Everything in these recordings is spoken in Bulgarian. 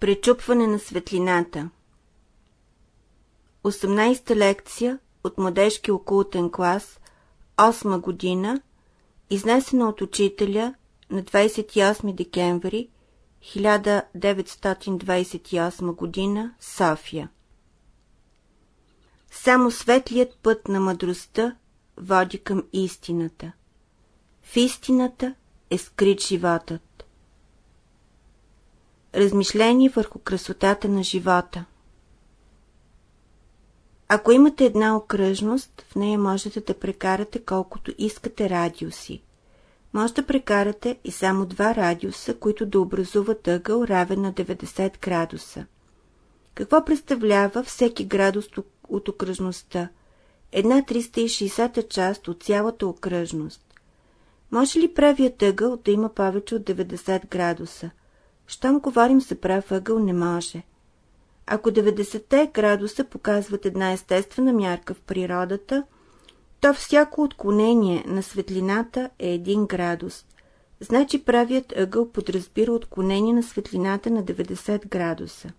Пречупване на светлината 18-та лекция от младежки окултен клас, 8 година, изнесена от учителя на 28 декември 1928 година, София. Само светлият път на мъдростта води към истината. В истината е скрит животът. Размишление върху красотата на живота Ако имате една окръжност, в нея можете да прекарате колкото искате радиуси. Може да прекарате и само два радиуса, които да образуват ъгъл равен на 90 градуса. Какво представлява всеки градус от окръжността? Една 360 част от цялата окръжност. Може ли правият ъгъл да има повече от 90 градуса? Щом говорим за прав ъгъл, не може. Ако 90 градуса показват една естествена мярка в природата, то всяко отклонение на светлината е 1 градус. Значи правият ъгъл подразбира отклонение на светлината на 90 градуса.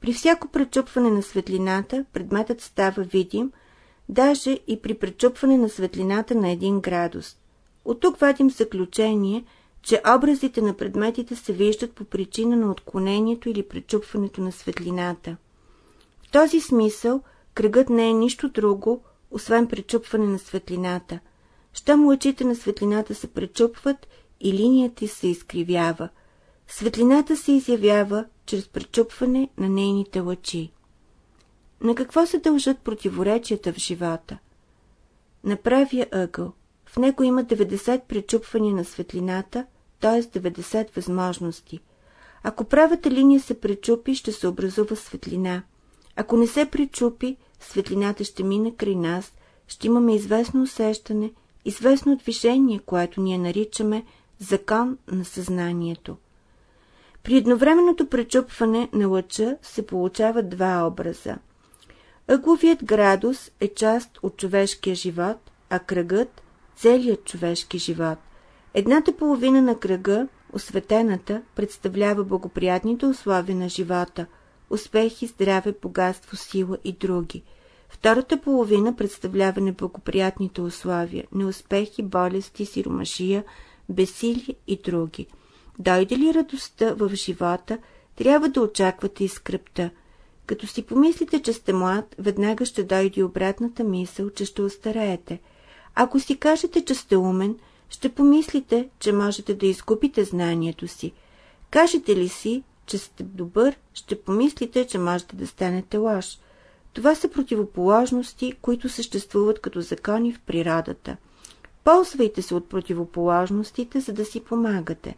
При всяко пречупване на светлината предметът става видим, даже и при пречупване на светлината на 1 градус. От тук вадим заключение – че образите на предметите се виждат по причина на отклонението или пречупването на светлината. В този смисъл кръгът не е нищо друго, освен пречупване на светлината. Щом лъчите на светлината се пречупват и линията се изкривява. Светлината се изявява чрез пречупване на нейните лъчи. На какво се дължат противоречията в живота? На правия ъгъл, в него има 90 пречупвания на светлината, т.е. 90 възможности. Ако правата линия се пречупи, ще се образува светлина. Ако не се пречупи, светлината ще мине край нас, ще имаме известно усещане, известно движение, което ние наричаме закон на съзнанието. При едновременното пречупване на лъча се получават два образа. Ъгловият градус е част от човешкия живот, а кръгът целият човешки живот. Едната половина на кръга, осветената, представлява благоприятните условия на живота – успехи, здраве, богатство, сила и други. Втората половина представлява неблагоприятните условия – неуспехи, болести, сиромашия, бесили и други. Дойде ли радостта в живота, трябва да очаквате и скръпта. Като си помислите, че сте млад, веднага ще дойде обратната мисъл, че ще остареете – ако си кажете, че сте умен, ще помислите, че можете да изгубите знанието си. Кажете ли си, че сте добър, ще помислите, че можете да станете лош. Това са противоположности, които съществуват като закони в природата. Ползвайте се от противоположностите, за да си помагате.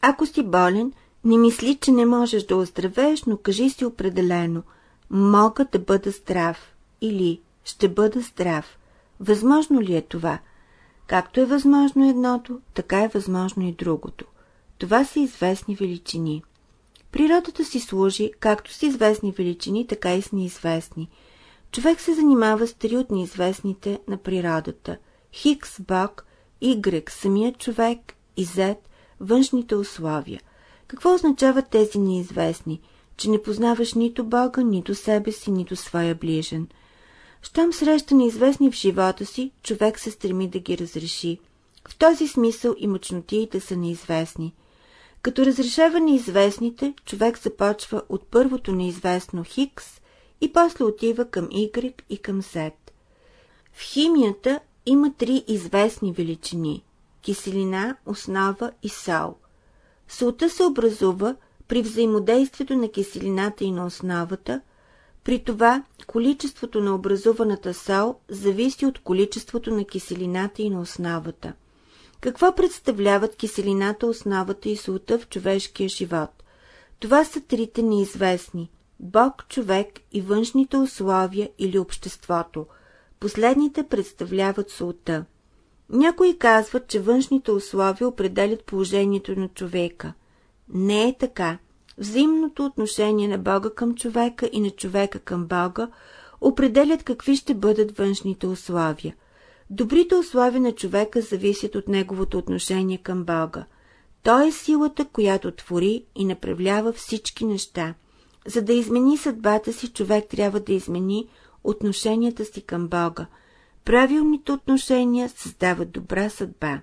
Ако си болен, не мисли, че не можеш да оздравееш, но кажи си определено «Мога да бъда здрав» или «Ще бъда здрав». Възможно ли е това? Както е възможно едното, така е възможно и другото. Това са известни величини. Природата си служи както с известни величини, така и с неизвестни. Човек се занимава с три от неизвестните на природата. Хикс – Бог, Y – самият човек и Z – външните условия. Какво означават тези неизвестни? Че не познаваш нито Бога, нито себе си, нито своя ближен – щом среща неизвестни в живота си, човек се стреми да ги разреши. В този смисъл и мъчнотиите са неизвестни. Като разрешава неизвестните, човек започва от първото неизвестно Хикс и после отива към Y и към Z. В химията има три известни величини – киселина, основа и сол. Солта се образува при взаимодействието на киселината и на основата – при това количеството на образуваната сол зависи от количеството на киселината и на основата. Какво представляват киселината, основата и солта в човешкия живот? Това са трите неизвестни – Бог, човек и външните условия или обществото. Последните представляват солта. Някои казват, че външните условия определят положението на човека. Не е така. Взаимното отношение на Бога към човека и на човека към Бога определят какви ще бъдат външните условия. Добрите условия на човека зависят от неговото отношение към Бога. Той е силата, която твори и направлява всички неща. За да измени съдбата си, човек трябва да измени отношенията си към Бога. Правилните отношения създават добра съдба.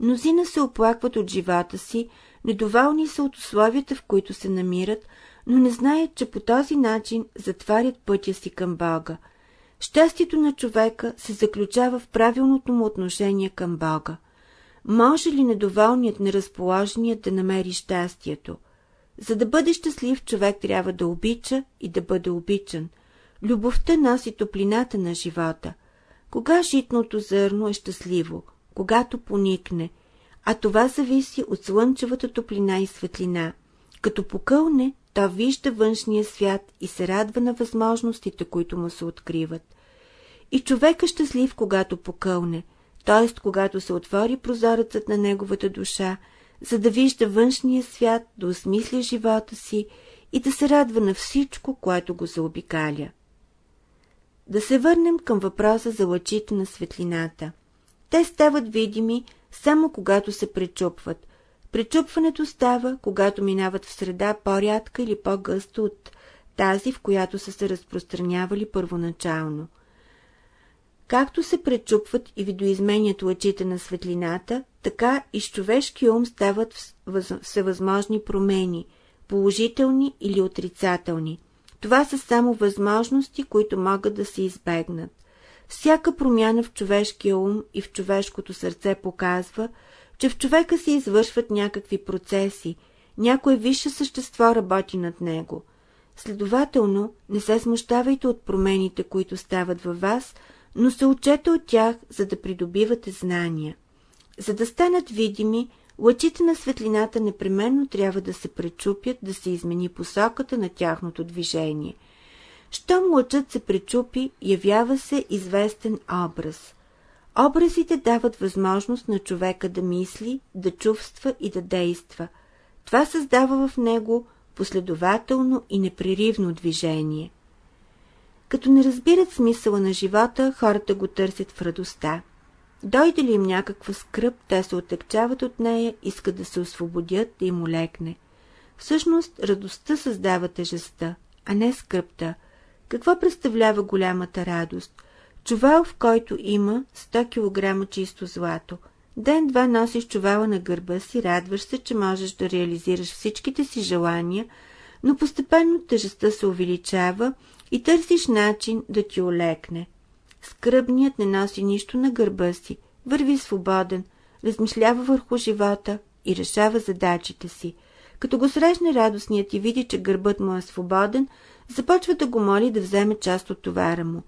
Мнозина се оплакват от живота си, недоволни са от условията, в които се намират, но не знаят, че по този начин затварят пътя си към Бога. Щастието на човека се заключава в правилното му отношение към Бога. Може ли недоволният, неразположеният да намери щастието? За да бъде щастлив, човек трябва да обича и да бъде обичан. Любовта носи топлината на живота. Кога житното зърно е щастливо? Когато поникне. А това зависи от слънчевата топлина и светлина. Като покълне, то вижда външния свят и се радва на възможностите, които му се откриват. И човек е щастлив, когато покълне, т.е. когато се отвори прозорецът на неговата душа, за да вижда външния свят, да осмисля живота си и да се радва на всичко, което го заобикаля. Да се върнем към въпроса за лъчите на светлината. Те стават видими само когато се пречупват. Пречупването става, когато минават в среда по-рядка или по-гъста от тази, в която са се разпространявали първоначално. Както се пречупват и видоизменят лъчите на светлината, така и с човешки ум стават всевъзможни промени, положителни или отрицателни. Това са само възможности, които могат да се избегнат. Всяка промяна в човешкия ум и в човешкото сърце показва, че в човека се извършват някакви процеси, някое висше същество работи над него. Следователно, не се смущавайте от промените, които стават във вас, но се учете от тях, за да придобивате знания. За да станат видими, лъчите на светлината непременно трябва да се пречупят, да се измени посоката на тяхното движение. Щом лъчът се пречупи, явява се известен образ. Образите дават възможност на човека да мисли, да чувства и да действа. Това създава в него последователно и непреривно движение. Като не разбират смисъла на живота, хората го търсят в радостта. Дойде ли им някаква скръп, те се отекчават от нея, искат да се освободят, да им олекне. Всъщност, радостта създава тежестта, а не скръпта. Какво представлява голямата радост? Чувал, в който има 100 кг чисто злато. Ден-два носиш чувала на гърба си, радваш се, че можеш да реализираш всичките си желания, но постепенно тежестта се увеличава и търсиш начин да ти олекне. Скръбният не носи нищо на гърба си, върви свободен, размишлява върху живота и решава задачите си. Като го срещне радостният и види, че гърбът му е свободен, започва да го моли да вземе част от товара му.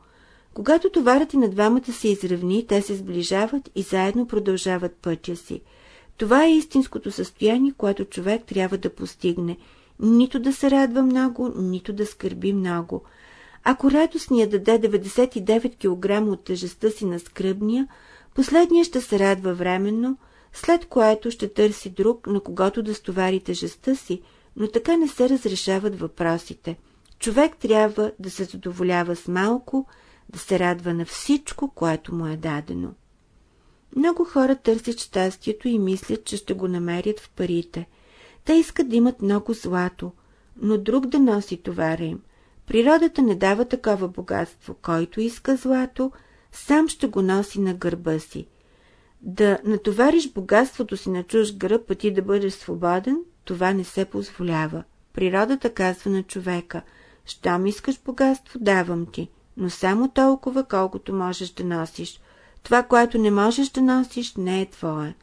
Когато товарът и на двамата се изравни, те се сближават и заедно продължават пътя си. Това е истинското състояние, което човек трябва да постигне. Нито да се радва много, нито да скърби много – ако радостният даде 99 кг от тежестта си на скръбния, последния ще се радва временно, след което ще търси друг, на когото да стовари тежестта си, но така не се разрешават въпросите. Човек трябва да се задоволява с малко, да се радва на всичко, което му е дадено. Много хора търсят щастието и мислят, че ще го намерят в парите. Те искат да имат много злато, но друг да носи товара им – Природата не дава такова богатство, който иска злато, сам ще го носи на гърба си. Да натовариш богатството си на чуж гръб, а ти да бъдеш свободен, това не се позволява. Природата казва на човека, щом искаш богатство, давам ти, но само толкова, колкото можеш да носиш. Това, което не можеш да носиш, не е твое.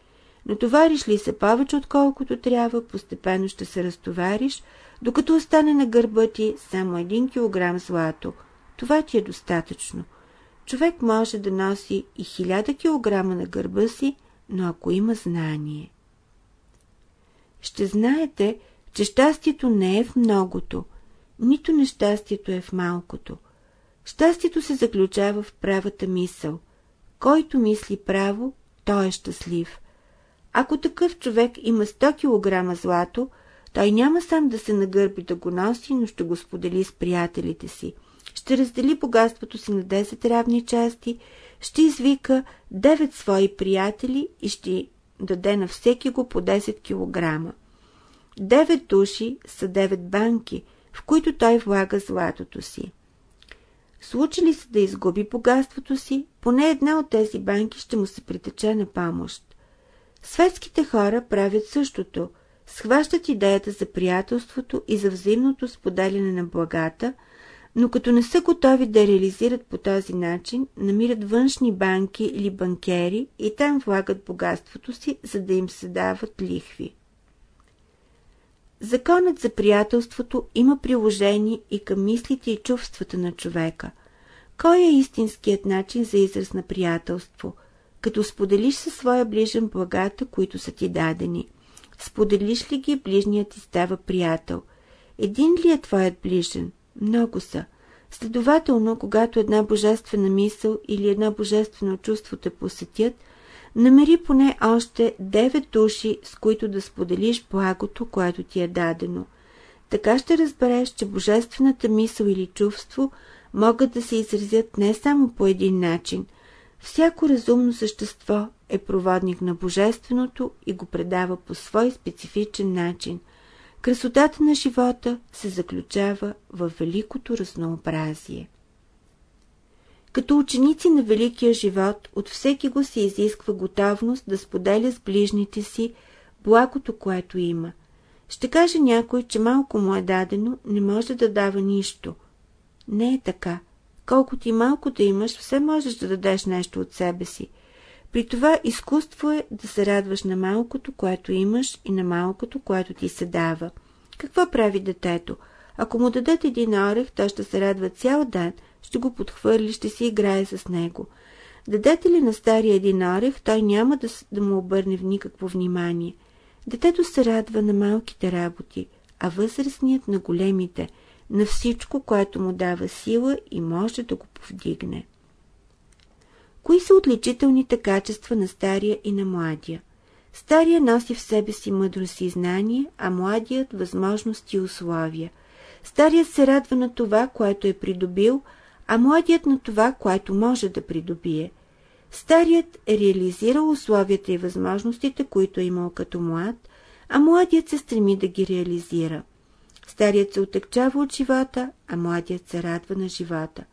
Натовариш ли се повече, отколкото трябва, постепенно ще се разтовариш, докато остане на гърба ти само един килограм злато. Това ти е достатъчно. Човек може да носи и хиляда килограма на гърба си, но ако има знание. Ще знаете, че щастието не е в многото, нито нещастието е в малкото. Щастието се заключава в правата мисъл. Който мисли право, той е щастлив. Ако такъв човек има 100 кг злато, той няма сам да се нагърби да го носи, но ще го сподели с приятелите си. Ще раздели богатството си на 10 равни части, ще извика 9 свои приятели и ще даде на всеки го по 10 кг. Девет души са девет банки, в които той влага златото си. Случи ли се да изгуби богатството си, поне една от тези банки ще му се притече на помощ. Светските хора правят същото, схващат идеята за приятелството и за взаимното споделяне на благата, но като не са готови да реализират по този начин, намират външни банки или банкери и там влагат богатството си, за да им се дават лихви. Законът за приятелството има приложение и към мислите и чувствата на човека. Кой е истинският начин за израз на приятелство? Като споделиш със своя ближен благата, които са ти дадени. Споделиш ли ги, ближният ти става приятел. Един ли е твоят ближен? Много са. Следователно, когато една божествена мисъл или една божествено чувство те посетят – Намери поне още девет души, с които да споделиш благото, което ти е дадено. Така ще разбереш, че божествената мисъл или чувство могат да се изразят не само по един начин. Всяко разумно същество е проводник на божественото и го предава по свой специфичен начин. Красотата на живота се заключава в великото разнообразие. Като ученици на великия живот, от всеки го се изисква готовност да споделя с ближните си благото, което има. Ще каже някой, че малко му е дадено, не може да дава нищо. Не е така. Колкото и малко да имаш, все можеш да дадеш нещо от себе си. При това изкуство е да се радваш на малкото, което имаш и на малкото, което ти се дава. Какво прави детето? Ако му дадат един орех, той ще се радва цял ден – ще го подхвърли, ще си играе с него. Дадете ли на стария един орех, той няма да, да му обърне в никакво внимание. Детето се радва на малките работи, а възрастният на големите, на всичко, което му дава сила и може да го повдигне. Кои са отличителните качества на стария и на младия? Стария носи в себе си мъдрост и знание, а младият – възможности и условия. Старият се радва на това, което е придобил, а младият на това, което може да придобие. Старият е реализирал условията и възможностите, които е имал като млад, а младият се стреми да ги реализира. Старият се отекчава от живота, а младият се радва на живота.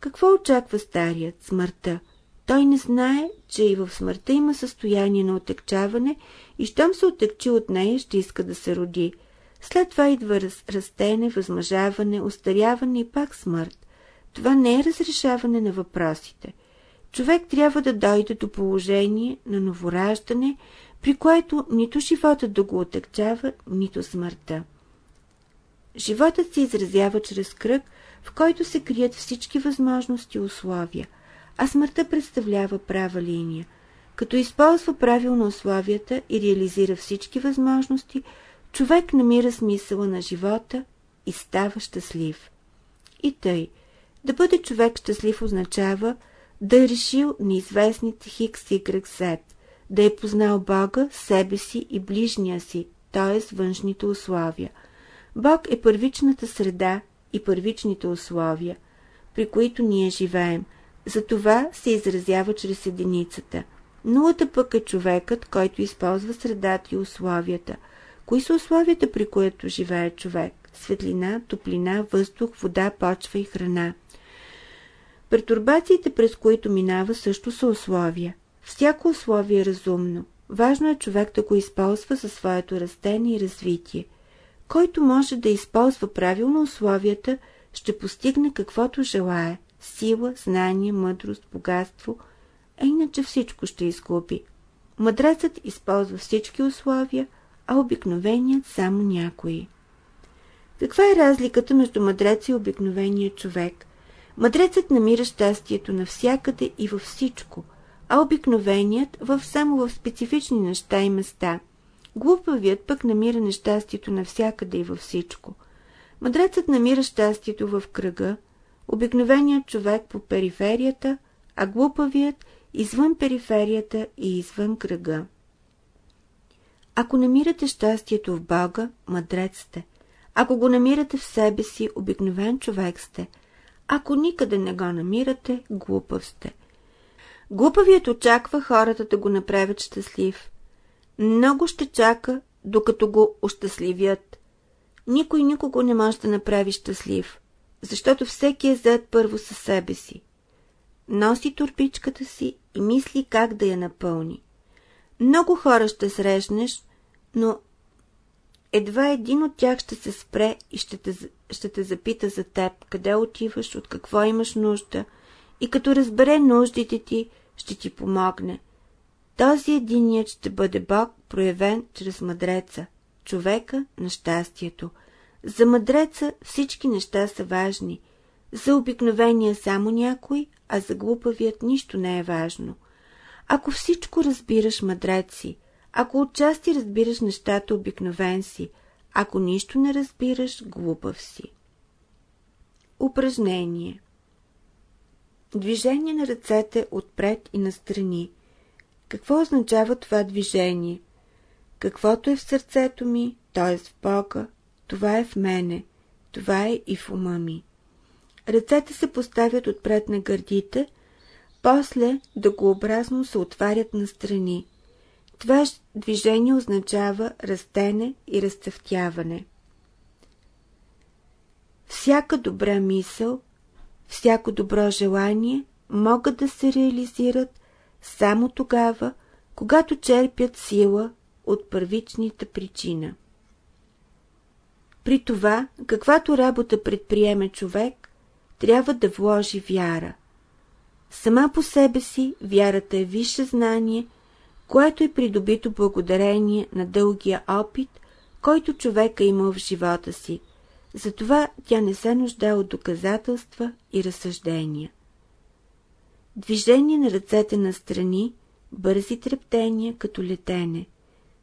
Какво очаква старият? Смъртта. Той не знае, че и в смъртта има състояние на отекчаване и щом се отекчи от нея, ще иска да се роди. След това идва раз, растене, възмъжаване, остаряване и пак смърт. Това не е разрешаване на въпросите. Човек трябва да дойде до положение на новораждане, при което нито животът да го отекчава, нито смъртта. Животът се изразява чрез кръг, в който се крият всички възможности и условия, а смъртта представлява права линия. Като използва правилно условията и реализира всички възможности, човек намира смисъла на живота и става щастлив. И тъй – да бъде човек щастлив означава да е решил неизвестните хикс, и Z, да е познал Бога, себе си и ближния си, т.е. външните условия. Бог е първичната среда и първичните условия, при които ние живеем. Затова се изразява чрез единицата. Нулата пък е човекът, който използва средата и условията. Кои са условията, при които живее човек? Светлина, топлина, въздух, вода, почва и храна. Пертурбациите, през които минава, също са условия. Всяко условие е разумно. Важно е човек да го използва за своето растение и развитие. Който може да използва правилно условията, ще постигне каквото желае – сила, знание, мъдрост, богатство, а иначе всичко ще изгуби. Мъдрецът използва всички условия, а обикновеният само някои. Каква е разликата между мъдреца и обикновения човек – Мъдрецът намира щастието навсякъде и във всичко, а обикновеният в само в специфични неща и места. Глупавият пък намира нещастието навсякъде и във всичко. Мъдрецът намира щастието в кръга, обикновеният човек по периферията, а глупавият извън периферията и извън кръга. Ако намирате щастието в Бога, мъдрец сте. Ако го намирате в себе си, обикновен човек сте – ако никъде не го намирате, глупав сте. Глупавият очаква хората да го направят щастлив. Много ще чака, докато го ощастливят. Никой никого не може да направи щастлив, защото всеки е зад първо със себе си. Носи турбичката си и мисли как да я напълни. Много хора ще срещнеш, но едва един от тях ще се спре и ще те, ще те запита за теб, къде отиваш, от какво имаш нужда и като разбере нуждите ти, ще ти помогне. Този единият ще бъде Бог, проявен чрез мъдреца, човека на щастието. За мъдреца всички неща са важни, за обикновения само някой, а за глупавият нищо не е важно. Ако всичко разбираш, мъдрец си, ако отчасти разбираш нещата, обикновен си, ако нищо не разбираш, глупав си. Упражнение Движение на ръцете отпред и настрани. Какво означава това движение? Каквото е в сърцето ми, т.е. в Бога, това е в мене, това е и в ума ми. Ръцете се поставят отпред на гърдите, после дъгообразно се отварят настрани. Това движение означава растене и разцъфтяване. Всяка добра мисъл, всяко добро желание могат да се реализират само тогава, когато черпят сила от първичната причина. При това, каквато работа предприеме човек, трябва да вложи вяра. Сама по себе си вярата е висше знание, което е придобито благодарение на дългия опит, който човек е имал в живота си. Затова тя не се нуждае от доказателства и разсъждения. Движение на ръцете на страни, бързи трептения като летене.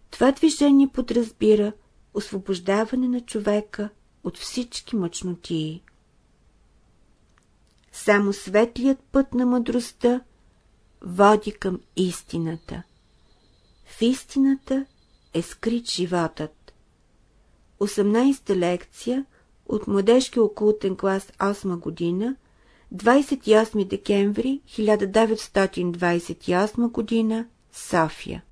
Това движение подразбира освобождаване на човека от всички мъчнотии. Само светлият път на мъдростта води към истината. В истината е скрит животът. 18-та лекция от младежки окултен клас 8 година, 28 декември 1928 година, София